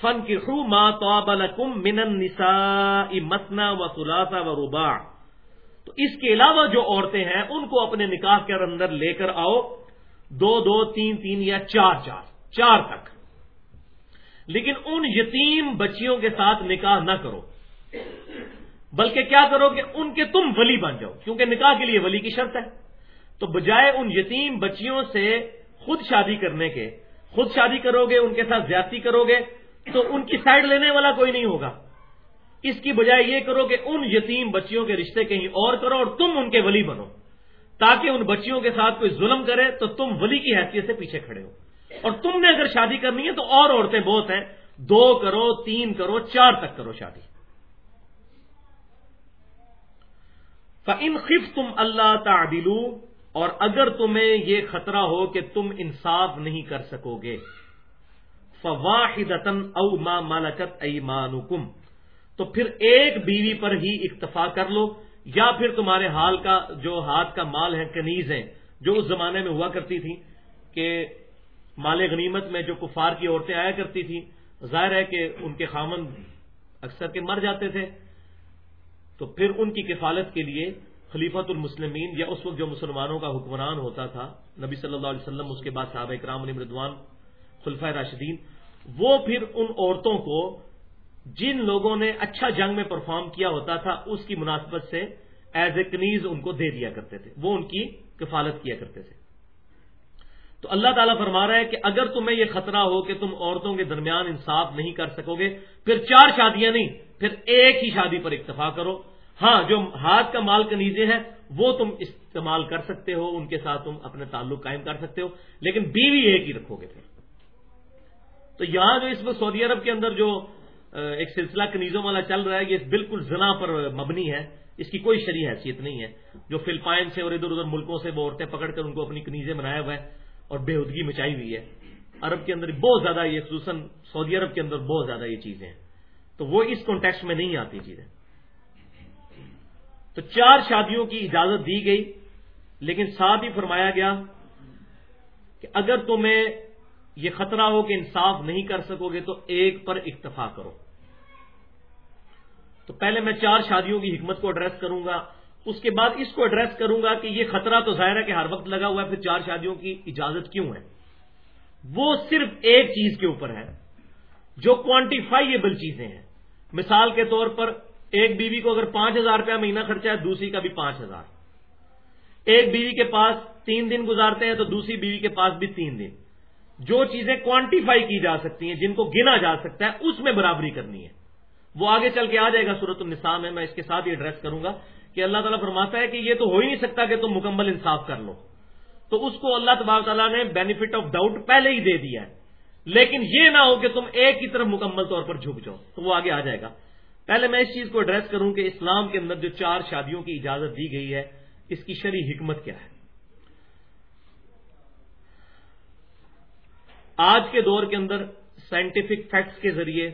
فن کخو ما تو من مسنا و سلاسا و ربا تو اس کے علاوہ جو عورتیں ہیں، ان کو اپنے نکاح کے اندر لے کر آؤ، دو دو، تین تین یا چار چار چار تک۔ لیکن ان یتیم بچیوں کے ساتھ نکاح نہ کرو۔ بلکہ کیا کرو کہ ان کے تم ولی بن جاؤ، کیونکہ نکاح کے لیے ولی کی شرط ہے۔ تو بجائے ان یتیم بچیوں سے خود شادی کرنے کے، خود شادی کرو گے، ان کے ساتھ زیادتی کرو گے تو ان کی سائڈ لینے والا کوئی نہیں ہوگا۔ اس کی بجائے یہ کرو کہ ان یتیم بچیوں کے رشتے کہیں اور کرو اور تم ان کے ولی بنو۔ تاکہ ان بچیوں کے ساتھ کوئی ظلم کرے تو تم ولی کی حیثیت سے پیچھے کھڑے ہو۔ اور تم نے اگر شادی کرنی ہے تو اور عورتیں بہت ہیں۔ دو کرو، تین کرو، چار تک کرو شادی۔ ان خف تم اللہ تعدلو اور اگر تمہیں یہ خطرہ ہو کہ تم انصاف نہیں کر سکو گے۔ فواہد او ما مالکت ایمانکم۔ تو پھر ایک بیوی پر ہی اکتفا کر لو، یا پھر تمہارے حال کا، جو ہاتھ کا مال ہے، کنیز ہے جو اس زمانے میں ہوا کرتی تھی کہ مال غنیمت میں جو کفار کی عورتیں آیا کرتی تھیں، ظاہر ہے کہ ان کے خامن اکثر کے مر جاتے تھے۔ تو پھر ان کی کفالت کے لیے خلیفت المسلمین، یا اس وقت جو مسلمانوں کا حکمران ہوتا تھا، نبی صلی اللہ علیہ وسلم، اس کے بعد صحابہ اکرام علی مردوان خلفۂ راشدین، وہ پھر ان عورتوں کو جن لوگوں نے اچھا جنگ میں پرفارم کیا ہوتا تھا، اس کی مناسبت سے ایز اے کنیز ان کو دے دیا کرتے تھے، وہ ان کی کفالت کیا کرتے تھے۔ تو اللہ تعالیٰ فرما رہا ہے کہ اگر تمہیں یہ خطرہ ہو کہ تم عورتوں کے درمیان انصاف نہیں کر سکو گے پھر چار شادیاں نہیں، پھر ایک ہی شادی پر اکتفا کرو۔ ہاں جو ہاتھ کا مال کنیزیں ہیں، وہ تم استعمال کر سکتے ہو، ان کے ساتھ تم اپنے تعلق قائم کر سکتے ہو، لیکن بیوی ایک ہی رکھو گے پھر۔ تو یہاں جو اس وقت سعودی عرب کے اندر جو ایک سلسلہ کنیزوں والا چل رہا ہے، یہ بالکل زنا پر مبنی ہے۔ اس کی کوئی شریح حیثیت نہیں ہے۔ جو فلپائن سے اور ادھر ادھر ملکوں سے وہ عورتیں پکڑ کر ان کو اپنی کنیزیں بنایا ہوا ہے اور بےودگی مچائی ہوئی ہے۔ عرب کے اندر بہت زیادہ یہ، خصوصاً سعودی عرب کے اندر بہت زیادہ یہ چیزیں ہیں۔ تو وہ اس کانٹیکس میں نہیں آتی چیزیں۔ تو چار شادیوں کی اجازت دی گئی، لیکن ساتھ ہی فرمایا گیا کہ اگر تمہیں یہ خطرہ ہو کہ انصاف نہیں کر سکو گے تو ایک پر اکتفا کرو۔ تو پہلے میں چار شادیوں کی حکمت کو ایڈریس کروں گا، اس کے بعد اس کو ایڈریس کروں گا کہ یہ خطرہ تو ظاہر ہے کہ ہر وقت لگا ہوا ہے، پھر چار شادیوں کی اجازت کیوں ہے؟ وہ صرف ایک چیز کے اوپر ہے، جو کوانٹیفائیبل چیزیں ہیں۔ مثال کے طور پر ایک بیوی کو اگر پانچ ہزار روپیہ مہینہ خرچہ ہے، دوسری کا بھی پانچ ہزار۔ ایک بیوی کے پاس تین دن گزارتے ہیں تو دوسری بیوی کے پاس بھی تین دن۔ جو چیزیں کوانٹیفائی کی جا سکتی ہیں، جن کو گنا جا سکتا ہے، اس میں برابری کرنی ہے۔ وہ آگے چل کے آ جائے گا صورت النساء میں میں اس کے ساتھ یہ ایڈریس کروں گا کہ اللہ تعالیٰ فرماتا ہے کہ یہ تو ہو ہی نہیں سکتا کہ تم مکمل انصاف کر لو۔ تو اس کو اللہ تبار تعالیٰ نے بینیفٹ آف ڈاؤٹ پہلے ہی دے دیا ہے۔ لیکن یہ نہ ہو کہ تم ایک ہی طرف مکمل طور پر جھک جاؤ۔ تو وہ آگے آ جائے گا۔ پہلے میں اس چیز کو ایڈریس کروں کہ اسلام کے اندر جو چار شادیوں کی اجازت دی گئی ہے، اس کی شرعی حکمت کیا ہے؟ آج کے دور کے اندر سائنٹیفک فیکٹس کے ذریعے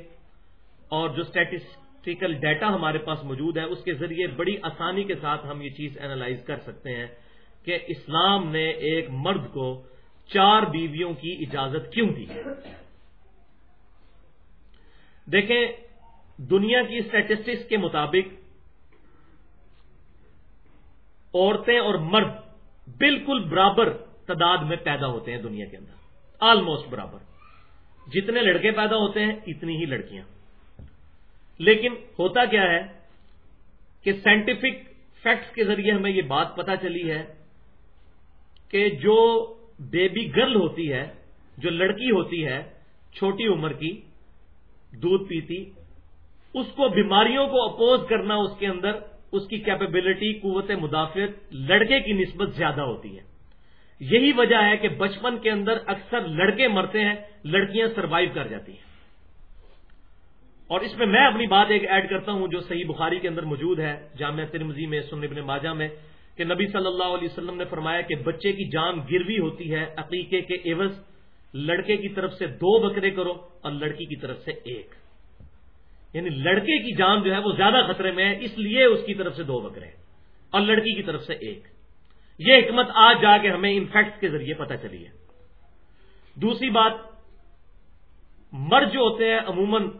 اور جو اسٹیٹسٹیکل ڈیٹا ہمارے پاس موجود ہے اس کے ذریعے بڑی آسانی کے ساتھ ہم یہ چیز اینالائز کر سکتے ہیں کہ اسلام نے ایک مرد کو چار بیویوں کی اجازت کیوں دی؟ دیکھیں، دنیا کی اسٹیٹسٹکس کے مطابق عورتیں اور مرد بالکل برابر تعداد میں پیدا ہوتے ہیں دنیا کے اندر۔ آلموسٹ برابر۔ جتنے لڑکے پیدا ہوتے ہیں، اتنی ہی لڑکیاں۔ لیکن ہوتا کیا ہے کہ سائنٹیفک فیکٹس کے ذریعے ہمیں یہ بات پتا چلی ہے کہ جو بیبی گرل ہوتی ہے، جو لڑکی ہوتی ہے، چھوٹی عمر کی، دودھ پیتی، اس کو بیماریوں کو اپوز کرنا، اس کے اندر اس کی کیپیبلٹی قوت مدافعت لڑکے کی نسبت زیادہ ہوتی ہے۔ یہی وجہ ہے کہ بچپن کے اندر اکثر لڑکے مرتے ہیں، لڑکیاں سروائیو کر جاتی ہیں۔ اور اس میں میں اپنی بات ایک ایڈ کرتا ہوں جو صحیح بخاری کے اندر موجود ہے جامعہ ترمزی میں سن ابن ماجہ میں، کہ نبی صلی اللہ علیہ وسلم نے فرمایا کہ بچے کی جان گروی ہوتی ہے عقیقے کے عوض، لڑکے کی طرف سے دو بکرے کرو اور لڑکی کی طرف سے ایک۔ یعنی لڑکے کی جان جو ہے وہ زیادہ خطرے میں ہے، اس لیے اس کی طرف سے دو بکرے اور لڑکی کی طرف سے ایک۔ یہ حکمت آج جا کے ہمیں ان فیکٹس کے ذریعے پتہ چلی ہے۔ دوسری بات، مرد جو ہوتے ہیں، عموماً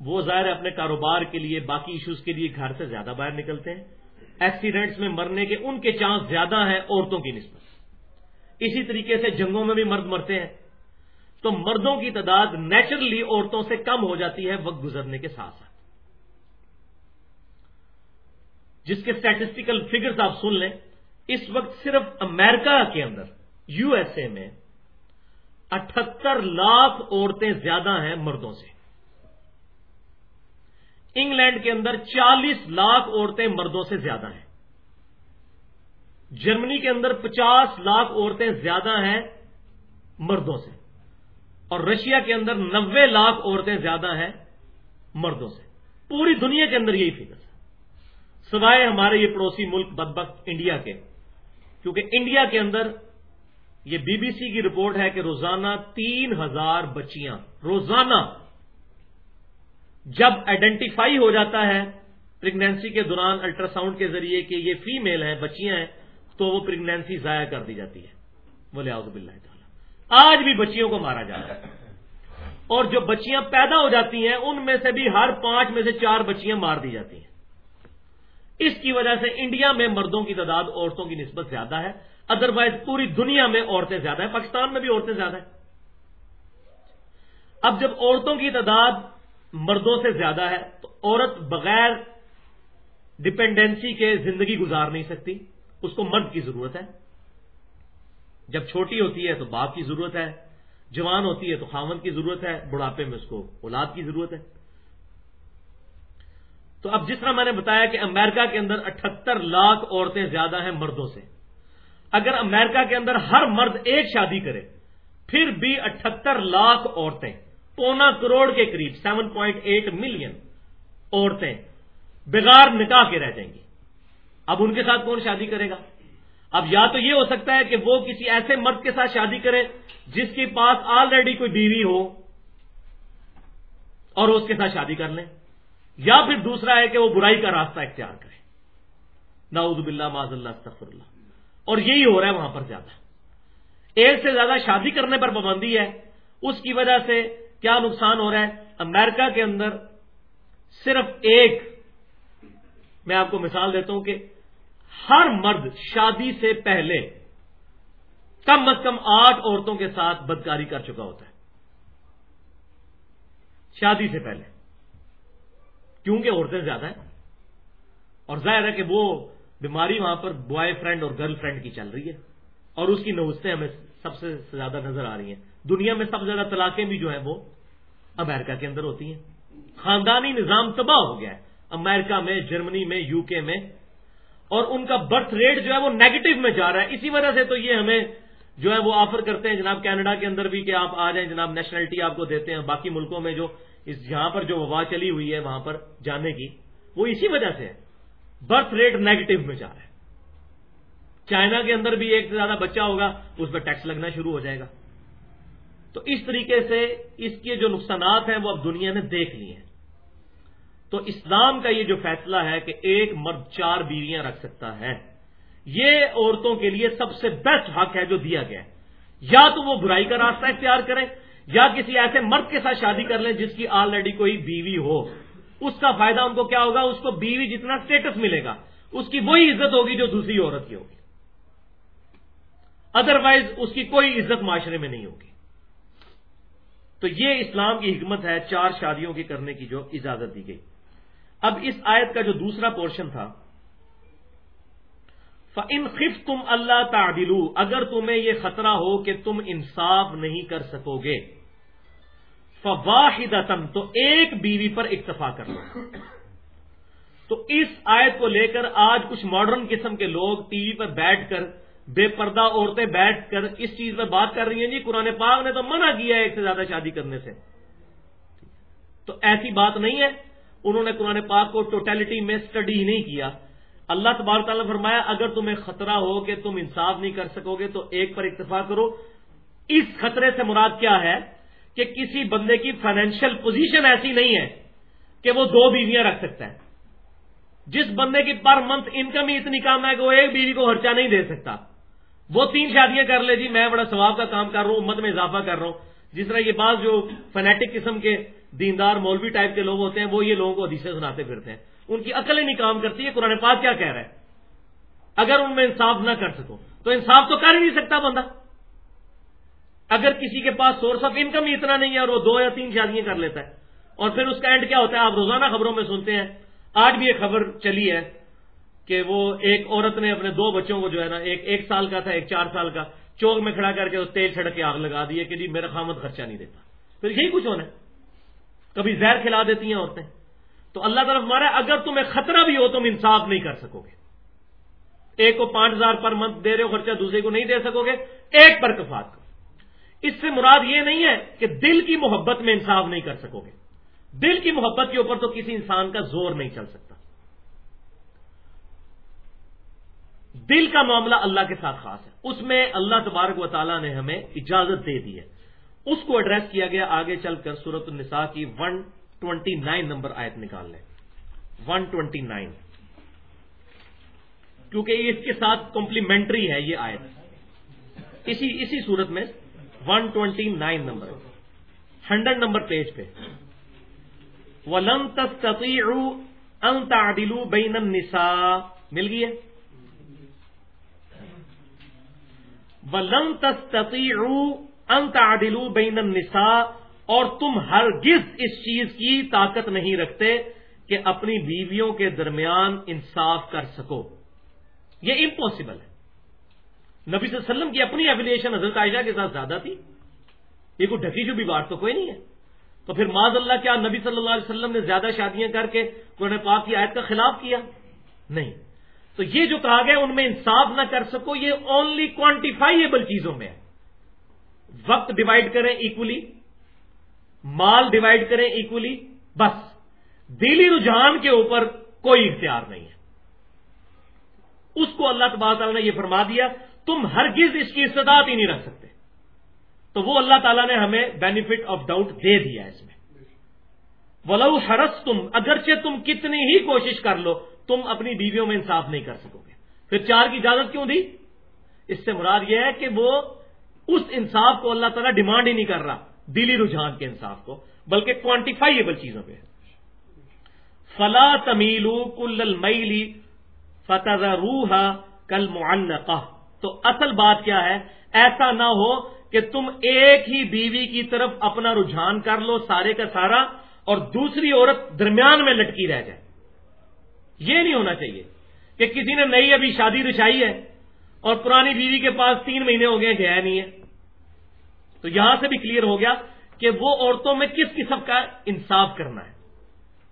وہ ظاہر اپنے کاروبار کے لیے، باقی ایشوز کے لیے گھر سے زیادہ باہر نکلتے ہیں۔ ایکسیڈنٹس میں مرنے کے ان کے چانس زیادہ ہیں عورتوں کی نسبت۔ اسی طریقے سے جنگوں میں بھی مرد مرتے ہیں۔ تو مردوں کی تعداد نیچرلی عورتوں سے کم ہو جاتی ہے وقت گزرنے کے ساتھ ساتھ۔ جس کے اسٹیٹسٹیکل فگرز آپ سن لیں اس وقت صرف امریکہ کے اندر، یو ایس اے میں اٹھہتر لاکھ عورتیں زیادہ ہیں مردوں سے۔ انگلینڈ کے اندر چالیس لاکھ عورتیں مردوں سے زیادہ ہیں۔ جرمنی کے اندر پچاس لاکھ عورتیں زیادہ ہیں مردوں سے۔ اور رشیا کے اندر نوے لاکھ عورتیں زیادہ ہیں مردوں سے۔ پوری دنیا کے اندر یہی فکر ہے سوائے ہمارے یہ پڑوسی ملک بدبخت انڈیا کے۔ کیونکہ انڈیا کے اندر یہ بی بی سی کی رپورٹ ہے کہ روزانہ تین ہزار بچیاں، روزانہ جب آئیڈینٹیفائی ہو جاتا ہے پریگنینسی کے دوران الٹرا ساؤنڈ کے ذریعے کہ یہ فیمیل ہیں، بچیاں ہیں، تو وہ پریگنینسی ضائع کر دی جاتی ہے۔ بولے آزب اللہ تعالیٰ۔ آج بھی بچیوں کو مارا جا رہا ہے۔ اور جو بچیاں پیدا ہو جاتی ہیں، ان میں سے بھی ہر پانچ میں سے چار بچیاں مار دی جاتی ہیں۔ اس کی وجہ سے انڈیا میں مردوں کی تعداد عورتوں کی نسبت زیادہ ہے۔ ادروائز پوری دنیا میں عورتیں زیادہ ہیں، پاکستان میں بھی عورتیں زیادہ ہیں۔ اب جب عورتوں کی تعداد مردوں سے زیادہ ہے تو عورت بغیر ڈپینڈنسی کے زندگی گزار نہیں سکتی۔ اس کو مرد کی ضرورت ہے۔ جب چھوٹی ہوتی ہے تو باپ کی ضرورت ہے، جوان ہوتی ہے تو خامن کی ضرورت ہے، بڑھاپے میں اس کو اولاد کی ضرورت ہے۔ تو اب جس طرح میں نے بتایا کہ امریکہ کے اندر اٹھہتر لاکھ عورتیں زیادہ ہیں مردوں سے، اگر امریکہ کے اندر ہر مرد ایک شادی کرے، پھر بھی اٹھہتر لاکھ عورتیں، پونا کروڑ کے قریب سیون پوائنٹ ایٹ ملین عورتیں بغیر نکاح کے رہ جائیں گی۔ اب ان کے ساتھ کون شادی کرے گا؟ اب یا تو یہ ہو سکتا ہے کہ وہ کسی ایسے مرد کے ساتھ شادی کرے جس کے پاس آلریڈی کوئی بیوی ہو اور اس کے ساتھ شادی کر لیں۔ یا پھر دوسرا ہے کہ وہ برائی کا راستہ اختیار کرے۔ ناؤز باللہ معذ اللہ، استغفر اللہ۔ اور یہی ہو رہا ہے وہاں پر زیادہ۔ ایک سے زیادہ شادی کرنے پر پابندی ہے۔ اس کی وجہ سے کیا نقصان ہو رہا ہے؟ امریکہ کے اندر صرف ایک، میں آپ کو مثال دیتا ہوں کہ ہر مرد شادی سے پہلے کم از کم آٹھ عورتوں کے ساتھ بدکاری کر چکا ہوتا ہے۔ شادی سے پہلے۔ کیونکہ عورتیں زیادہ ہیں۔ اور ظاہر ہے کہ وہ بیماری وہاں پر بوائے فرینڈ اور گرل فرینڈ کی چل رہی ہے۔ اور اس کی نوستیں ہمیں سب سے زیادہ نظر آ رہی ہیں۔ دنیا میں سب سے زیادہ طلاقیں بھی جو ہیں وہ امریکہ کے اندر ہوتی ہیں۔ خاندانی نظام تباہ ہو گیا ہے۔ امریکہ میں، جرمنی میں یو کے میں۔ اور ان کا برتھ ریٹ جو ہے وہ نیگیٹو میں جا رہا ہے۔ اسی وجہ سے تو یہ ہمیں جو ہے وہ آفر کرتے ہیں جناب کینیڈا کے اندر بھی کہ آپ آ جائیں، جناب نیشنلٹی آپ کو دیتے ہیں۔ باقی ملکوں میں جو اس یہاں پر جو وبا چلی ہوئی ہے وہاں پر جانے کی، وہ اسی وجہ سے ہے برتھ ریٹ نیگیٹو میں جا رہا ہے۔ چائنا کے اندر بھی ایک سے زیادہ بچہ ہوگا، اس پہ ٹیکس لگنا شروع ہو جائے گا۔ تو اس طریقے سے اس کے جو نقصانات ہیں وہ اب دنیا نے دیکھ لیے ہیں۔ تو اسلام کا یہ جو فیصلہ ہے کہ ایک مرد چار بیویاں رکھ سکتا ہے، یہ عورتوں کے لیے سب سے بیسٹ حق ہے جو دیا گیا ہے۔ یا تو وہ برائی کا راستہ اختیار کریں یا کسی ایسے مرد کے ساتھ شادی کر لیں جس کی آلریڈی کوئی بیوی ہو۔ اس کا فائدہ ان کو کیا ہوگا؟ اس کو بیوی جتنا اسٹیٹس ملے گا، اس کی وہی عزت ہوگی جو دوسری عورت کی ہوگی۔ ادروائز اس کی کوئی عزت معاشرے میں نہیں ہوگی۔ تو یہ اسلام کی حکمت ہے چار شادیوں کی کرنے کی جو اجازت دی گئی۔ اب اس آیت کا جو دوسرا پورشن تھا ان خف تم اللہ تعدلو اگر تمہیں یہ خطرہ ہو کہ تم انصاف نہیں کر سکو گے فواہد تو ایک بیوی پر اکتفا کر لو۔ تو اس آیت کو لے کر آج کچھ ماڈرن قسم کے لوگ ٹی وی پر بیٹھ کر، بے پردہ عورتیں بیٹھ کر اس چیز پر بات کر رہی ہیں جی قرآن پاک نے تو منع کیا ہے ایک سے زیادہ شادی کرنے سے۔ تو ایسی بات نہیں ہے۔ انہوں نے قرآن پاک کو ٹوٹیلٹی میں اسٹڈی نہیں کیا۔ اللہ تبار تعالیٰ نے فرمایا، اگر تمہیں خطرہ ہو کہ تم انصاف نہیں کر سکو گے، تو ایک پر اتفاق کرو۔ اس خطرے سے مراد کیا ہے کہ کسی بندے کی فائنینشیل پوزیشن ایسی نہیں ہے کہ وہ دو بیویاں رکھ سکتا ہے۔ جس بندے کی پر منتھ انکم ہی اتنی کم ہے کہ وہ ایک بیوی کو خرچہ نہیں دے سکتا۔ وہ تین شادیاں کر لے جی میں بڑا ثواب کا کام کر رہا ہوں، امت میں اضافہ کر رہا ہوں۔ جس طرح یہ بعض جو فنیٹک قسم کے دیندار مولوی ٹائپ کے لوگ ہوتے ہیں، وہ یہ لوگوں کو حدیثیں سناتے پھرتے ہیں۔ ان کی عقل ہی نہیں کام کرتی ہے، قرآن پاک کیا کہہ رہا ہے؟ اگر ان میں انصاف نہ کر سکو تو انصاف تو کر ہی نہیں سکتا بندہ۔ اگر کسی کے پاس سورس آف انکم ہی اتنا نہیں ہے اور وہ دو یا تین شادیاں کر لیتا ہے، اور پھر اس کا اینڈ کیا ہوتا ہے؟ آپ روزانہ خبروں میں سنتے ہیں، آج بھی ایک خبر چلی ہے کہ وہ ایک عورت نے اپنے دو بچوں کو جو ہے نا، ایک ایک سال کا تھا، ایک چار سال کا، چوک میں کھڑا کر کے تیل چھڑک کے آگ لگا دی ہے کہ جی میرا خامد خرچہ نہیں دیتا۔ پھر یہی کچھ ہونا ہے۔ کبھی زہر کھلا دیتی ہیں عورتیں۔ تو اللہ طرف مارا اگر تمہیں خطرہ بھی ہو تم انصاف نہیں کر سکو گے۔ ایک کو پانچ ہزار پر منتھ دے رہے ہو خرچہ، دوسرے کو نہیں دے سکو گے۔ ایک پر کفات کرو۔ اس سے مراد یہ نہیں ہے کہ دل کی محبت میں انصاف نہیں کر سکو گے۔ دل کی محبت کے اوپر تو کسی انسان کا زور نہیں چل سکتا۔ دل کا معاملہ اللہ کے ساتھ خاص ہے۔ اس میں اللہ تبارک و تعالیٰ نے ہمیں اجازت دے دی ہے۔ اس کو ایڈریس کیا گیا۔ آگے چل کر سورت النساء کی ون ٹوینٹی نائن نمبر آیت نکال لیں۔ ون ٹوینٹی نائن کیونکہ اس کے ساتھ کمپلیمنٹری ہے یہ آیت۔ اسی اسی صورت میں one twenty nine number hundred number page پہ۔ ولم تستطيعوا ان تعدلوا بين النساء۔ مل گئی ہے؟ ولم تستطيعوا ان تعدلوا بين النساء۔ اور تم ہرگز اس چیز کی طاقت نہیں رکھتے کہ اپنی بیویوں کے درمیان انصاف کر سکو۔ یہ امپاسبل ہے۔ نبی صلی اللہ علیہ وسلم کی اپنی ایفیلیشن حضرت عائشہ کے ساتھ زیادہ تھی۔ یہ کوئی ڈھکی جو بھی بات تو کوئی نہیں ہے۔ تو پھر معذ اللہ کیا نبی صلی اللہ علیہ وسلم نے زیادہ شادیاں کر کے قرآن پاک کی آیت کا خلاف کیا؟ نہیں۔ تو یہ جو کہا گیا ان میں انصاف نہ کر سکو، یہ اونلی کوانٹیفائیبل چیزوں میں ہے۔ وقت ڈیوائڈ کریں ایکولی مال ڈیوائڈ کریں ایکولی بس۔ دلی رجحان کے اوپر کوئی اختیار نہیں ہے۔ اس کو اللہ تبار تعالیٰ نے یہ فرما دیا، تم ہرگز اس کی استداعت ہی نہیں رکھ سکتے۔ تو وہ اللہ تعالیٰ نے ہمیں بینیفٹ آف ڈاؤٹ دے دیا اس میں۔ ولو حرس تم اگرچہ تم کتنی ہی کوشش کر لو، تم اپنی بیویوں میں انصاف نہیں کر سکو گے۔ پھر چار کی اجازت کیوں دی؟ اس سے مراد یہ ہے کہ وہ اس انصاف کو اللہ تعالیٰ ڈیمانڈ ہی نہیں کر رہا۔ دلی رجحان کے انصاف کو، بلکہ کوانٹیفائیبل چیزوں پہ۔ فلا تمیلو کل المیلی فتح روحا کل معلقہ تو اصل بات کیا ہے؟ ایسا نہ ہو کہ تم ایک ہی بیوی کی طرف اپنا رجحان کر لو سارے کا سارا اور دوسری عورت درمیان میں لٹکی رہ جائے۔ یہ نہیں ہونا چاہیے کہ کسی نے نئی ابھی شادی رچائی ہے اور پرانی بیوی کے پاس تین مہینے ہو گئے گیا نہیں ہے۔ تو یہاں سے بھی کلیئر ہو گیا کہ وہ عورتوں میں کس قسم کا انصاف کرنا ہے۔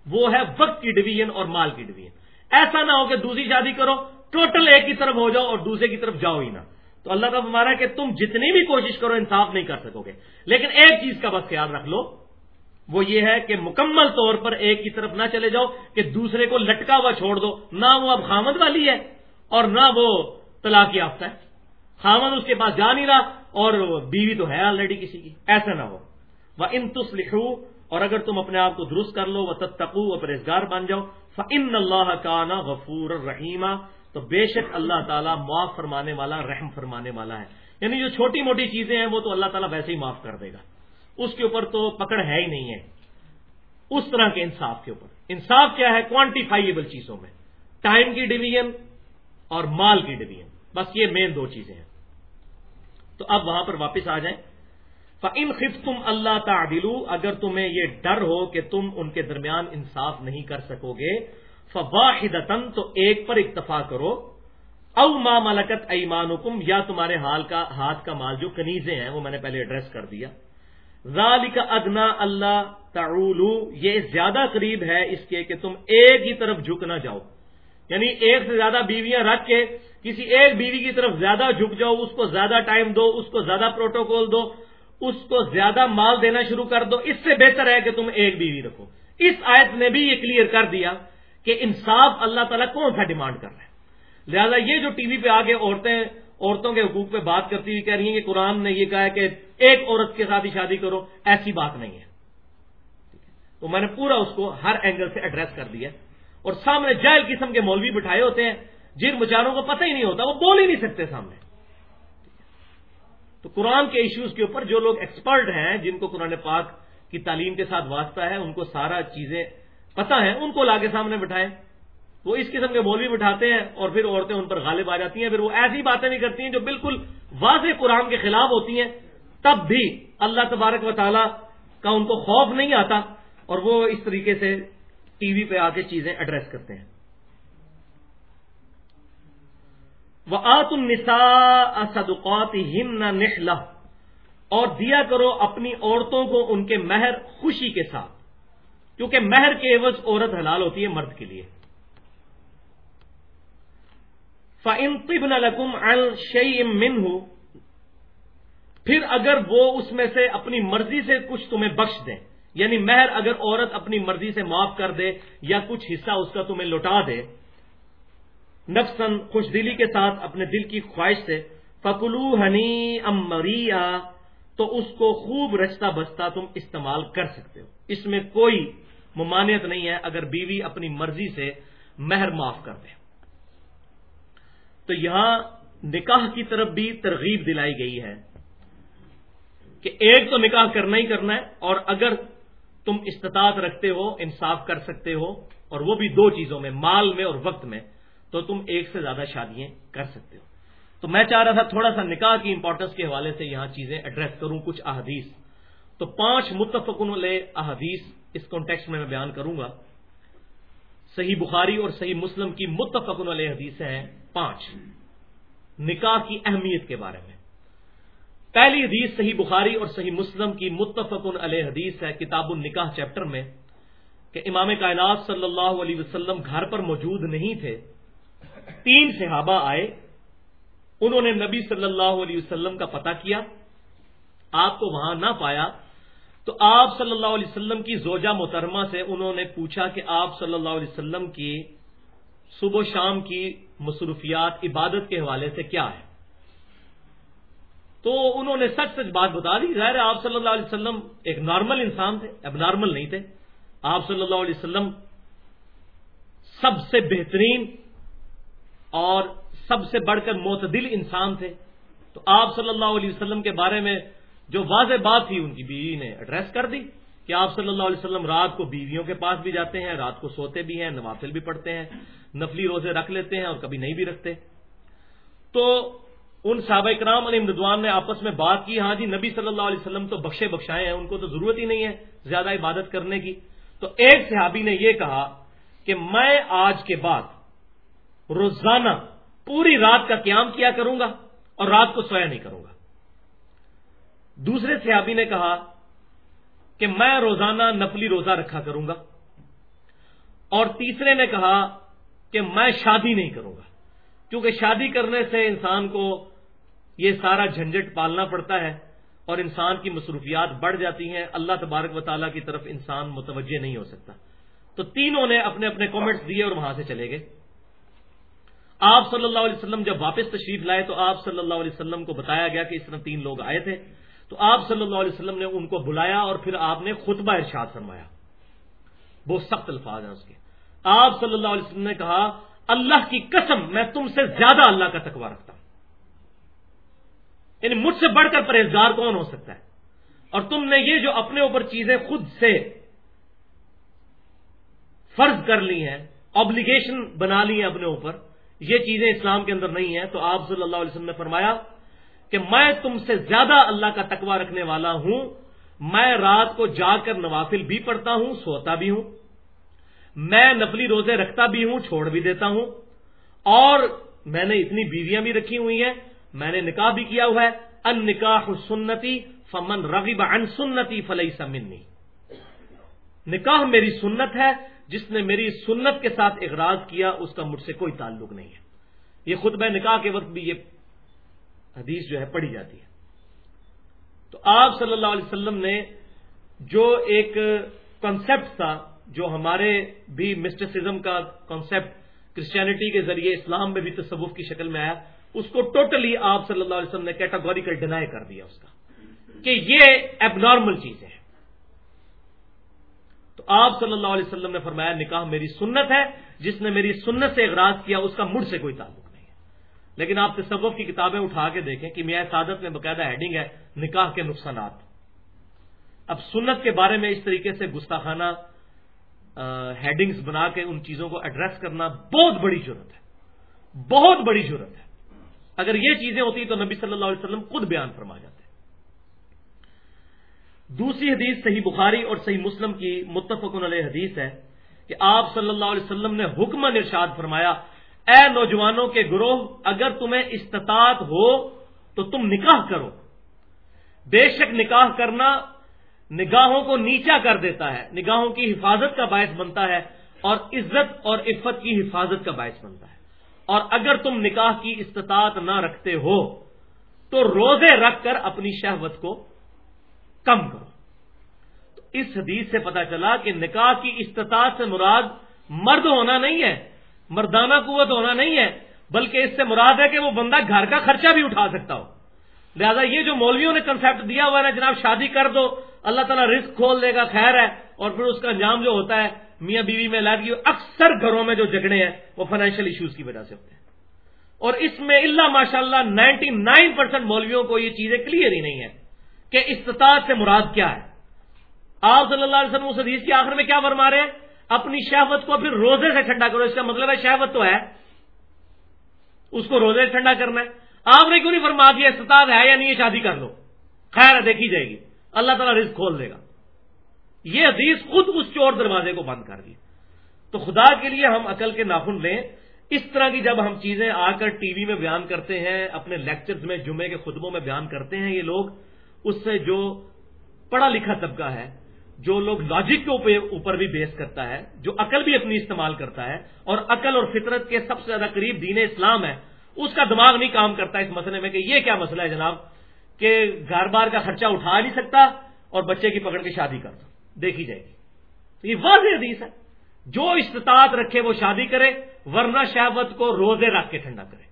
وہ ہے وقت کی ڈویژن اور مال کی ڈویژن ایسا نہ ہو کہ دوسری شادی کرو ٹوٹل ایک کی طرف ہو جاؤ اور دوسرے کی طرف جاؤ ہی نہ۔ تو اللہ کا ہمارا کہ تم جتنی بھی کوشش کرو انصاف نہیں کر سکو گے۔ لیکن ایک چیز کا بس خیال رکھ لو، وہ یہ ہے کہ مکمل طور پر ایک کی طرف نہ چلے جاؤ، کہ دوسرے کو لٹکا ہوا چھوڑ دو۔ نہ وہ اب خامد والی ہے اور نہ وہ طلاق یافتہ ہے۔ خامد اس کے پاس جا نہیں رہا اور بیوی تو ہے آلریڈی کسی کی، ایسا نہ ہو۔ وہ ان تس لکھو اور اگر تم اپنے آپ کو درست کر لو وہ تتقو و پرہزگار بن جاؤ فن اللہ کا نا غفور رحیمہ تو بے شک اللہ تعالیٰ معاف فرمانے والا، رحم فرمانے والا ہے۔ یعنی جو چھوٹی موٹی چیزیں ہیں، وہ تو اللہ تعالیٰ ویسے ہی معاف کر دے گا۔ اس کے اوپر تو پکڑ ہے ہی نہیں ہے۔ اس طرح کے انصاف کے اوپر۔ انصاف کیا ہے؟ کوانٹیفائیبل چیزوں میں۔ ٹائم کی ڈویژن اور مال کی ڈویژن بس یہ مین دو چیزیں ہیں۔ تو اب وہاں پر واپس آ جائیں۔ ان خف تم اللہ تعدلو اگر تمہیں یہ ڈر ہو کہ تم ان کے درمیان انصاف نہیں کر سکو گے فواحدتن تو ایک پر اکتفا کرو۔ او ما ملکت ایمانکم یا تمہارے حال کا، ہاتھ کا مال جو کنیزیں ہیں، وہ میں نے پہلے ایڈریس کر دیا۔ ذالک ادنا اللہ تعولو یہ زیادہ قریب ہے اس کے کہ تم ایک ہی طرف جھک نہ جاؤ۔ یعنی ایک سے زیادہ بیویاں رکھ کے کسی ایک بیوی کی طرف زیادہ جھک جاؤ، اس کو زیادہ ٹائم دو، اس کو زیادہ پروٹوکول دو، اس کو زیادہ مال دینا شروع کر دو۔ اس سے بہتر ہے کہ تم ایک بیوی رکھو۔ اس آیت نے بھی یہ کلیئر کر دیا کہ انصاف اللہ تعالیٰ کون سا ڈیمانڈ کر رہا ہے۔ لہذا یہ جو ٹی وی پہ آگے عورتیں، عورتوں کے حقوق پہ بات کرتی ہوئی کہہ رہی ہیں کہ قرآن نے یہ کہا ہے کہ ایک عورت کے ساتھ ہی شادی کرو، ایسی بات نہیں ہے۔ تو میں نے پورا اس کو ہر اینگل سے ایڈریس کر دیا۔ اور سامنے جائل قسم کے مولوی بٹھائے ہوتے ہیں، جن بچاروں کو پتہ ہی نہیں ہوتا، وہ بول ہی نہیں سکتے سامنے۔ تو قرآن کے ایشوز کے اوپر جو لوگ ایکسپرٹ ہیں، جن کو قرآن پاک کی تعلیم کے ساتھ واسطہ ہے، ان کو سارا چیزیں پتہ ہیں، ان کو لا کے سامنے بٹھائیں۔ وہ اس قسم کے مولوی بٹھاتے ہیں اور پھر عورتیں ان پر غالب آ جاتی ہیں۔ پھر وہ ایسی باتیں بھی کرتی ہیں جو بالکل واضح قرآن کے خلاف ہوتی ہیں۔ تب بھی اللہ تبارک و تعالیٰ کا ان کو خوف نہیں آتا اور وہ اس طریقے سے ٹی وی پہ آ کے چیزیں ایڈریس کرتے ہیں۔ وہ آت النسا صدقات ہند اور دیا کرو اپنی عورتوں کو ان کے مہر خوشی کے ساتھ۔ کیونکہ مہر کے عوض عورت حلال ہوتی ہے مرد کے لیے۔ فن طبن لکم الشی من پھر اگر وہ اس میں سے اپنی مرضی سے کچھ تمہیں بخش دیں۔ یعنی مہر اگر عورت اپنی مرضی سے معاف کر دے یا کچھ حصہ اس کا تمہیں لوٹا دے نفسن خوش دلی کے ساتھ اپنے دل کی خواہش سے فکلو ہنی امریا تو اس کو خوب رچتا بستا تم استعمال کر سکتے ہو۔ اس میں کوئی ممانعت نہیں ہے اگر بیوی اپنی مرضی سے مہر معاف کر دے۔ تو یہاں نکاح کی طرف بھی ترغیب دلائی گئی ہے کہ ایک تو نکاح کرنا ہی کرنا ہے اور اگر تم استطاعت رکھتے ہو، انصاف کر سکتے ہو، اور وہ بھی دو چیزوں میں، مال میں اور وقت میں، تو تم ایک سے زیادہ شادیاں کر سکتے ہو۔ تو میں چاہ رہا تھا تھوڑا سا نکاح کی امپورٹنس کے حوالے سے یہاں چیزیں ایڈریس کروں، کچھ احادیث۔ تو پانچ متفقن احادیث اس کانٹیکس میں میں بیان کروں گا۔ صحیح بخاری اور صحیح مسلم کی متفقن علیہ حدیث ہیں پانچ۔ نکاح کی اہمیت کے بارے میں۔ پہلی حدیث صحیح بخاری اور صحیح مسلم کی متفقن علیہ حدیث ہے، کتاب النکاح چیپٹر میں، کہ امام کائنات صلی اللہ علیہ وسلم گھر پر موجود نہیں تھے۔ تین صحابہ آئے، انہوں نے نبی صلی اللہ علیہ وسلم کا پتہ کیا۔ آپ کو وہاں نہ پایا۔ تو آپ صلی اللہ علیہ وسلم کی زوجہ محترمہ سے انہوں نے پوچھا کہ آپ صلی اللہ علیہ وسلم کی صبح و شام کی مصروفیات، عبادت کے حوالے سے کیا ہے؟ تو انہوں نے سچ سچ بات بتا دی۔ ظاہر آپ صلی اللہ علیہ وسلم ایک نارمل انسان تھے، اب نارمل نہیں تھے۔ آپ صلی اللہ علیہ وسلم سب سے بہترین اور سب سے بڑھ کر معتدل انسان تھے۔ تو آپ صلی اللہ علیہ وسلم کے بارے میں جو واضح بات تھی، ان کی بیوی نے ایڈریس کر دی کہ آپ صلی اللہ علیہ وسلم رات کو بیویوں کے پاس بھی جاتے ہیں، رات کو سوتے بھی ہیں، نوافل بھی پڑھتے ہیں، نفلی روزے رکھ لیتے ہیں اور کبھی نہیں بھی رکھتے۔ تو ان صحابہ کرام علی امردوان نے آپس میں بات کی ہاں جی نبی صلی اللہ علیہ وسلم تو بخشے بخشائے ہیں، ان کو تو ضرورت ہی نہیں ہے زیادہ عبادت کرنے کی۔ تو ایک صحابی نے یہ کہا کہ میں آج کے بعد روزانہ پوری رات کا قیام کیا کروں گا اور رات کو سویا نہیں کروں گا۔ دوسرے صحابی نے کہا کہ میں روزانہ نفلی روزہ رکھا کروں گا۔ اور تیسرے نے کہا کہ میں شادی نہیں کروں گا۔ کیونکہ شادی کرنے سے انسان کو یہ سارا جھنجٹ پالنا پڑتا ہے اور انسان کی مصروفیات بڑھ جاتی ہیں۔ اللہ تبارک و تعالیٰ کی طرف انسان متوجہ نہیں ہو سکتا۔ تو تینوں نے اپنے اپنے کامنٹس دیے اور وہاں سے چلے گئے۔ آپ صلی اللہ علیہ وسلم جب واپس تشریف لائے تو آپ صلی اللہ علیہ وسلم کو بتایا گیا کہ اس طرح تین لوگ آئے تھے۔ تو آپ صلی اللہ علیہ وسلم نے ان کو بلایا اور پھر آپ نے خطبہ ارشاد فرمایا۔ بہت سخت الفاظ ہیں اس کے۔ آپ صلی اللہ علیہ وسلم نے کہا، اللہ کی قسم، میں تم سے زیادہ اللہ کا تقوی رکھتا ہوں۔ یعنی مجھ سے بڑھ کر پرہیزگار کون ہو سکتا ہے؟ اور تم نے یہ جو اپنے اوپر چیزیں خود سے فرض کر لی ہیں آبلیگیشن بنا لی ہیں اپنے اوپر، یہ چیزیں اسلام کے اندر نہیں ہیں، تو آپ صلی اللہ علیہ وسلم نے فرمایا کہ میں تم سے زیادہ اللہ کا تقوی رکھنے والا ہوں، میں رات کو جا کر نوافل بھی پڑھتا ہوں، سوتا بھی ہوں، میں نفلی روزے رکھتا بھی ہوں، چھوڑ بھی دیتا ہوں، اور میں نے اتنی بیویاں بھی رکھی ہوئی ہیں میں نے نکاح بھی کیا ہوا ہے۔ ان نکاح سنتی، فمن رغب عن سنتی فلئی سمنی نکاح میری سنت ہے، جس نے میری سنت کے ساتھ اغراض کیا، اس کا مجھ سے کوئی تعلق نہیں ہے۔ یہ خود میں نکاح کے وقت بھی یہ حدیث جو ہے پڑھی جاتی ہے۔ تو آپ صلی اللہ علیہ وسلم نے جو ایک کانسیپٹ تھا، جو ہمارے بھی مسٹرسزم کا کانسیپٹ کرسچینٹی کے ذریعے اسلام میں بھی تصوف کی شکل میں آیا اس کو ٹوٹلی آپ صلی اللہ علیہ وسلم نے کیٹاگوریکل ڈینائی کر دیا اس کا کہ یہ ایب نارمل چیزیں ہیں۔ تو آپ صلی اللہ علیہ وسلم نے فرمایا، نکاح میری سنت ہے، جس نے میری سنت سے اغراض کیا، اس کا مڑ سے کوئی تعلق نہیں ہے۔ لیکن آپ تصوف کی کتابیں اٹھا کے دیکھیں کہ میاں سعادت میں باقاعدہ ہیڈنگ ہے، نکاح کے نقصانات۔ اب سنت کے بارے میں اس طریقے سے گستاخانہ ہیڈنگز بنا کے ان چیزوں کو ایڈریس کرنا بہت بڑی ضرورت ہے۔ بہت بڑی ضرورت ہے۔ اگر یہ چیزیں ہوتی تو نبی صلی اللہ علیہ وسلم خود بیان فرما جاتے۔ دوسری حدیث صحیح بخاری اور صحیح مسلم کی متفق علیہ حدیث ہے کہ آپ صلی اللہ علیہ وسلم نے حکم ارشاد فرمایا، اے نوجوانوں کے گروہ، اگر تمہیں استطاعت ہو تو تم نکاح کرو۔ بے شک نکاح کرنا نگاہوں کو نیچا کر دیتا ہے، نگاہوں کی حفاظت کا باعث بنتا ہے اور عزت اور عفت کی حفاظت کا باعث بنتا ہے۔ اور اگر تم نکاح کی استطاعت نہ رکھتے ہو، تو روزے رکھ کر اپنی شہوت کو کم کرو۔ تو اس حدیث سے پتا چلا کہ نکاح کی استطاعت سے مراد مرد ہونا نہیں ہے، مردانہ قوت ہونا نہیں ہے، بلکہ اس سے مراد ہے کہ وہ بندہ گھر کا خرچہ بھی اٹھا سکتا ہو۔ لہذا یہ جو مولویوں نے کنسپٹ دیا ہوا ہے نا، جناب شادی کر دو، اللہ تعالیٰ رزق کھول دے گا، خیر ہے، اور پھر اس کا انجام جو ہوتا ہے میاں بیوی میں لڑکی اکثر گھروں میں جو جھگڑے ہیں، وہ فائنینشیل ایشوز کی وجہ سے ہوتے ہیں۔ اور اس میں اللہ ماشاء اللہ نائنٹی نائن پرسینٹ مولویوں کو یہ چیزیں کلیئر ہی نہیں ہے کہ استطاعت سے مراد کیا ہے۔ آپ صلی اللہ علیہ وسلم اس حدیث کے آخر میں کیا فرما رہے ہیں؟ اپنی شہوت کو پھر روزے سے ٹھنڈا کرو، اس کا مطلب ہے شہوت تو ہے۔ اس کو روزے سے ٹھنڈا کرنا ہے۔ آپ نے کیوں نہیں فرما دیا، استطاعت ہے یا نہیں یہ شادی کر لو خیر ہے، دیکھی جائے گی۔ اللہ تعالیٰ رزق کھول دے گا۔ یہ حدیث خود اس چور دروازے کو بند کر دی۔ تو خدا کے لیے ہم عقل کے ناخن لیں۔ اس طرح کی جب ہم چیزیں آ کر ٹی وی میں بیان کرتے ہیں، اپنے لیکچرز میں، جمعے کے خطبوں میں بیان کرتے ہیں، یہ لوگ اس سے جو پڑھا لکھا طبقہ ہے، جو لوگ لاجک کے اوپر بھی بیس کرتا ہے، جو عقل بھی اپنی استعمال کرتا ہے، اور عقل اور فطرت کے سب سے زیادہ قریب دین اسلام ہے، اس کا دماغ نہیں کام کرتا اس مسئلے میں کہ یہ کیا مسئلہ ہے جناب؟ کہ گھر بار کا خرچہ اٹھا نہیں سکتا اور بچے کی پکڑ کے شادی کر دو۔ دیکھی جائے گی۔ تو یہ واضح حدیث ہے۔ جو استطاعت رکھے وہ شادی کرے، ورنہ شہوت کو روزے رکھ کے ٹھنڈا کرے۔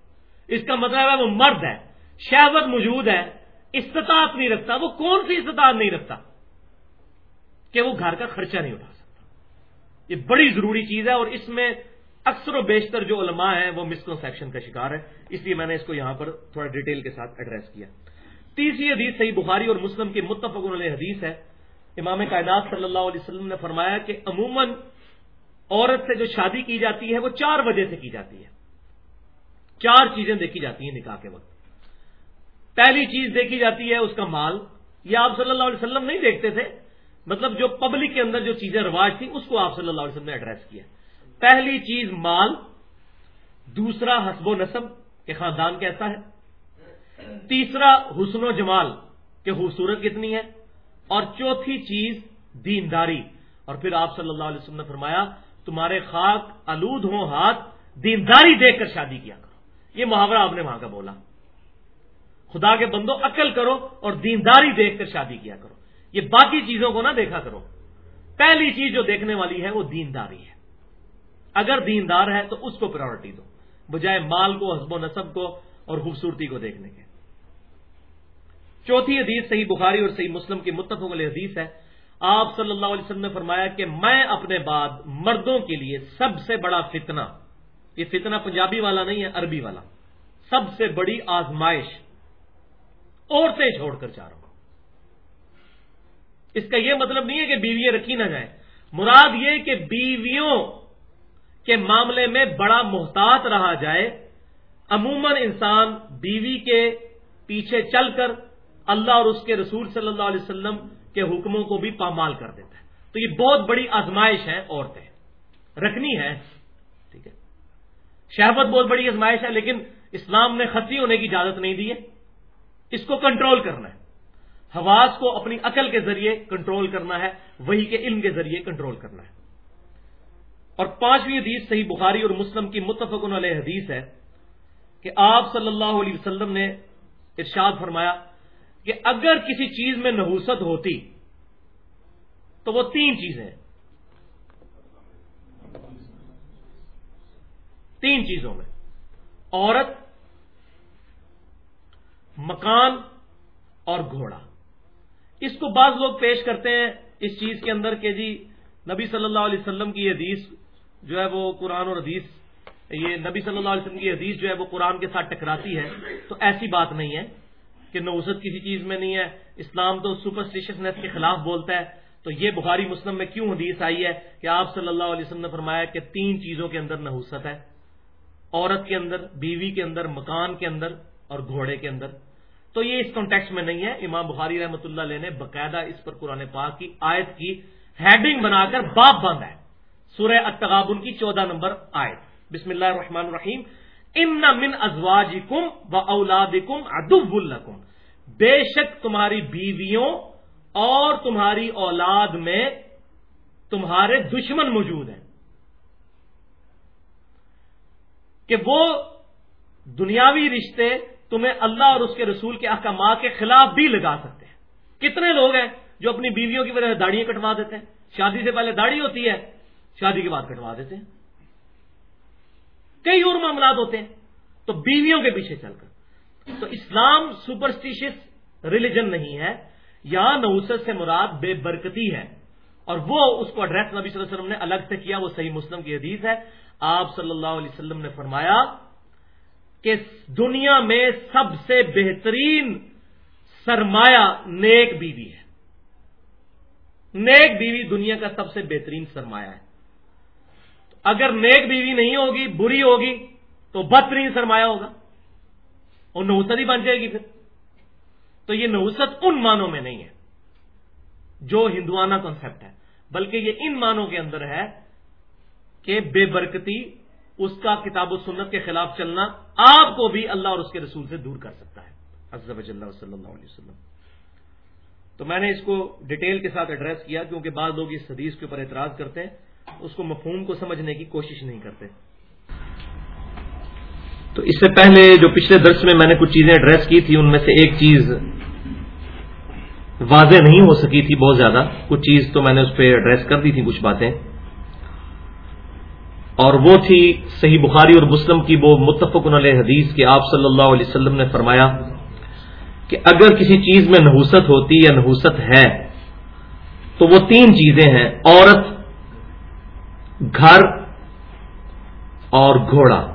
اس کا مطلب ہے وہ مرد ہے، شہوت موجود ہے، استطاعت نہیں رکھتا۔ وہ کون سی استطاعت نہیں رکھتا؟ کہ وہ گھر کا خرچہ نہیں اٹھا سکتا۔ یہ بڑی ضروری چیز ہے اور اس میں اکثر و بیشتر جو علماء ہیں، وہ مسکنسپشن کا شکار ہے اس لیے میں نے اس کو یہاں پر تھوڑا ڈیٹیل کے ساتھ ایڈریس کیا۔ تیسری حدیث صحیح بخاری اور مسلم کی متفق علیہ حدیث ہے۔ امام کائنات صلی اللہ علیہ وسلم نے فرمایا کہ عموماً عورت سے جو شادی کی جاتی ہے وہ چار وجہ سے کی جاتی ہے۔ چار چیزیں دیکھی جاتی ہیں نکاح کے وقت۔ پہلی چیز دیکھی جاتی ہے اس کا مال۔ یہ آپ صلی اللہ علیہ وسلم نہیں دیکھتے تھے۔ مطلب جو پبلک کے اندر جو چیزیں رواج تھی اس کو آپ صلی اللہ علیہ وسلم نے ایڈریس کیا۔ پہلی چیز مال، دوسرا حسب و نصب، کہ خاندان کیسا ہے۔ تیسرا حسن و جمال، کہ خوبصورت کتنی ہے۔ اور چوتھی چیز دینداری۔ اور پھر آپ صلی اللہ علیہ وسلم نے فرمایا، تمہارے خاک آلود ہوں، ہاتھ دینداری دیکھ کر شادی کیا کرو۔ یہ محاورہ آپ نے وہاں کا بولا۔ خدا کے بندو، عقل کرو اور دینداری دیکھ کر شادی کیا کرو۔ یہ باقی چیزوں کو نہ دیکھا کرو۔ پہلی چیز جو دیکھنے والی ہے، وہ دینداری ہے۔ اگر دیندار ہے تو اس کو پرائرٹی دو۔ بجائے مال کو، حسب و نصب کو اور خوبصورتی کو دیکھنے کے۔ چوتھی حدیث صحیح بخاری اور صحیح مسلم کی متفق علیہ حدیث ہے۔ آپ صلی اللہ علیہ وسلم نے فرمایا کہ میں اپنے بعد مردوں کے لیے سب سے بڑا فتنہ، یہ فتنہ پنجابی والا نہیں ہے، عربی والا، سب سے بڑی آزمائش عورتیں چھوڑ کر چاہ رہا ہوں۔ اس کا یہ مطلب نہیں ہے کہ بیویاں رکھی نہ جائیں۔ مراد یہ کہ بیویوں کے معاملے میں بڑا محتاط رہا جائے۔ عموماً انسان بیوی کے پیچھے چل کر اللہ اور اس کے رسول صلی اللہ علیہ وسلم کے حکموں کو بھی پامال کر دیتا ہے۔ تو یہ بہت بڑی آزمائش ہے عورتیں۔ رکھنی ہے۔ ٹھیک ہے۔ شہبت بہت بڑی آزمائش ہے، لیکن اسلام نے خطی ہونے کی اجازت نہیں دی ہے۔ اس کو کنٹرول کرنا ہے۔ حواس کو اپنی عقل کے ذریعے کنٹرول کرنا ہے وہی کے علم کے ذریعے کنٹرول کرنا ہے۔ اور پانچویں حدیث صحیح بخاری اور مسلم کی متفق علیہ حدیث ہے کہ آپ صلی اللہ علیہ وسلم نے ارشاد فرمایا کہ اگر کسی چیز میں نحوست ہوتی تو وہ تین چیزیں تین چیزوں میں۔ عورت، مکان اور گھوڑا۔ اس کو بعض لوگ پیش کرتے ہیں اس چیز کے اندر کہ جی نبی صلی اللہ علیہ وسلم کی حدیث جو ہے وہ قرآن اور حدیث، یہ نبی صلی اللہ علیہ وسلم کی حدیث جو ہے وہ قرآن کے ساتھ ٹکراتی ہے، تو ایسی بات نہیں ہے۔ کہ نوسط کسی چیز میں نہیں ہے، اسلام تو سپرسٹیشنس کے خلاف بولتا ہے۔ تو یہ بخاری مسلم میں کیوں حدیث آئی ہے کہ آپ صلی اللہ علیہ وسلم نے فرمایا کہ تین چیزوں کے اندر نحوست ہے۔ عورت کے اندر، بیوی کے اندر، مکان کے اندر اور گھوڑے کے اندر۔ تو یہ اس کانٹیکس میں نہیں ہے۔ امام بخاری رحمۃ اللہ علیہ نے باقاعدہ اس پر قرآن پاک کی آیت کی ہیڈنگ بنا کر باپ بند ہے۔ سورہ اتغابن کی چودہ نمبر آیت۔ بسم اللہ الرحمن الرحیم۔ ان من ازواج کم و اولاد کم ادب بے شک تمہاری بیویوں اور تمہاری اولاد میں تمہارے دشمن موجود ہیں۔ کہ وہ دنیاوی رشتے تمہیں اللہ اور اس کے رسول کے احکامات کے خلاف بھی لگا سکتے ہیں۔ کتنے لوگ ہیں جو اپنی بیویوں کی وجہ سے داڑیاں کٹوا دیتے ہیں؟ شادی سے پہلے داڑھی ہوتی ہے، شادی کے بعد کٹوا دیتے ہیں۔ کئی اور معاملات ہوتے ہیں تو بیویوں کے پیچھے چل کر۔ تو اسلام سپرسٹیشس ریلیجن نہیں ہے یہاں نوسط سے مراد بے برکتی ہے۔ اور وہ اس کو ایڈریس نبی صلی اللہ علیہ وسلم نے الگ سے کیا، وہ صحیح مسلم کی حدیث ہے۔ آپ صلی اللہ علیہ وسلم نے فرمایا کہ دنیا میں سب سے بہترین سرمایہ نیک بیوی ہے۔ نیک بیوی دنیا کا سب سے بہترین سرمایہ ہے۔ اگر نیک بیوی نہیں ہوگی، بری ہوگی، تو بدترین سرمایہ ہوگا۔ اور نوسط ہی بن جائے گی پھر۔ تو یہ نوسط ان معنوں میں نہیں ہے جو ہندوانہ کنسپٹ ہے، بلکہ یہ ان معنوں کے اندر ہے کہ بے برکتی اس کا کتاب و سنت کے خلاف چلنا آپ کو بھی اللہ اور اس کے رسول سے دور کر سکتا ہے۔ عزب اللہ صلی اللہ علیہ وسلم۔ تو میں نے اس کو ڈیٹیل کے ساتھ ایڈریس کیا، کیونکہ بعض لوگ اس حدیث کے اوپر اعتراض کرتے ہیں۔ اس کو مفہوم کو سمجھنے کی کوشش نہیں کرتے۔ تو اس سے پہلے جو پچھلے درس میں میں نے کچھ چیزیں ایڈریس کی تھی، ان میں سے ایک چیز واضح نہیں ہو سکی تھی بہت زیادہ۔ کچھ چیز تو میں نے اس پہ ایڈریس کر دی تھی، کچھ باتیں۔ اور وہ تھی صحیح بخاری اور مسلم کی، وہ متفق علیہ حدیث کہ آپ صلی اللہ علیہ وسلم نے فرمایا کہ اگر کسی چیز میں نحوست ہوتی یا نحوست ہے، تو وہ تین چیزیں ہیں، عورت گھر اور گھوڑا۔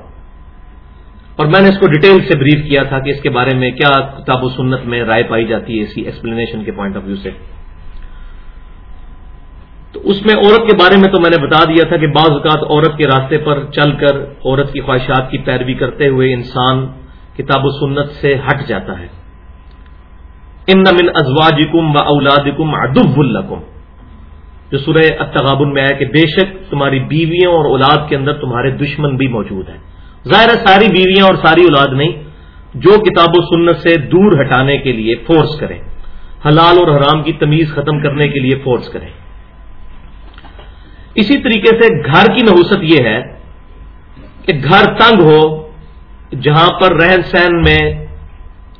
اور میں نے اس کو ڈیٹیل سے بریف کیا تھا کہ اس کے بارے میں کیا کتاب و سنت میں رائے پائی جاتی ہے اسی ایکسپلینیشن کے پوائنٹ آف ویو سے۔ تو اس میں عورت کے بارے میں تو میں نے بتا دیا تھا کہ بعض اوقات عورت کے راستے پر چل کر عورت کی خواہشات کی پیروی کرتے ہوئے انسان کتاب و سنت سے ہٹ جاتا ہے۔ ان من ازواج کم و اولاد کم ادب الکم جو سورہ اتغابن میں آیا کہ بے شک تمہاری بیویوں اور اولاد کے اندر تمہارے دشمن بھی موجود ہیں۔ ظاہر ہے ساری بیویاں اور ساری اولاد نہیں، جو کتاب و سنت سے دور ہٹانے کے لیے فورس کریں، حلال اور حرام کی تمیز ختم کرنے کے لیے فورس کریں۔ اسی طریقے سے گھر کی نحوست یہ ہے کہ گھر تنگ ہو، جہاں پر رہن سہن میں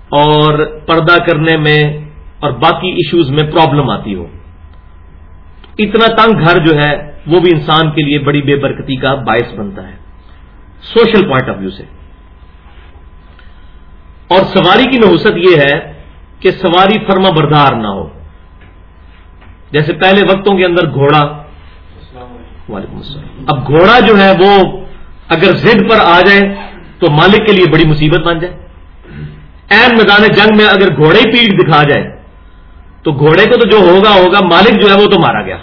اور پردہ کرنے میں اور باقی ایشوز میں پرابلم آتی ہو۔ اتنا تنگ گھر جو ہے، وہ بھی انسان کے لیے بڑی بے برکتی کا باعث بنتا ہے۔ سوشل پوائنٹ آف ویو سے۔ اور سواری کی نحوست یہ ہے کہ سواری فرما بردار نہ ہو۔ جیسے پہلے وقتوں کے اندر گھوڑا۔ وعلیکم السلام۔ اب گھوڑا جو ہے، وہ اگر زد پر آ جائے تو مالک کے لیے بڑی مصیبت بن جائے۔ این میدان جنگ میں اگر گھوڑے پیٹ دکھا جائے تو گھوڑے کو تو جو ہوگا ہوگا، مالک جو ہے وہ تو مارا گیا۔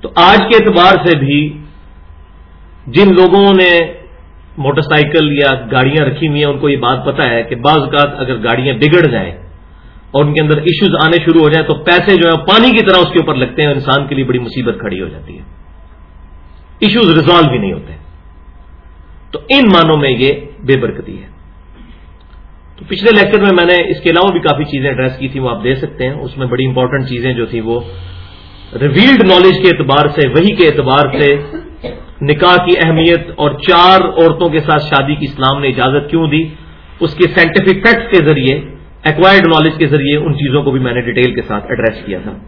تو آج کے اعتبار سے بھی جن لوگوں نے موٹر سائیکل یا گاڑیاں رکھی ہوئی ہیں، ان کو یہ بات پتا ہے کہ بعض اوقات اگر گاڑیاں بگڑ جائیں اور ان کے اندر ایشوز آنے شروع ہو جائیں تو پیسے جو ہے پانی کی طرح اس کے اوپر لگتے ہیں اور انسان کے لیے بڑی مصیبت کھڑی ہو جاتی ہے۔ ایشوز ریزالو بھی نہیں ہوتے۔ تو ان معنوں میں یہ بے برکتی ہے۔ تو پچھلے لیکچر میں میں نے اس کے علاوہ بھی کافی چیزیں ایڈریس کی تھی وہ آپ دے سکتے ہیں۔ اس میں بڑی امپورٹنٹ چیزیں جو تھیں، وہ ریویلڈ نالج کے اعتبار سے، وہی کے اعتبار سے نکاح کی اہمیت اور چار عورتوں کے ساتھ شادی کی اسلام نے اجازت کیوں دی؟ اس کے سائنٹیفک فیکٹس کے ذریعے ایکوائرڈ نالج کے ذریعے، ان چیزوں کو بھی میں نے ڈیٹیل کے ساتھ ایڈریس کیا تھا۔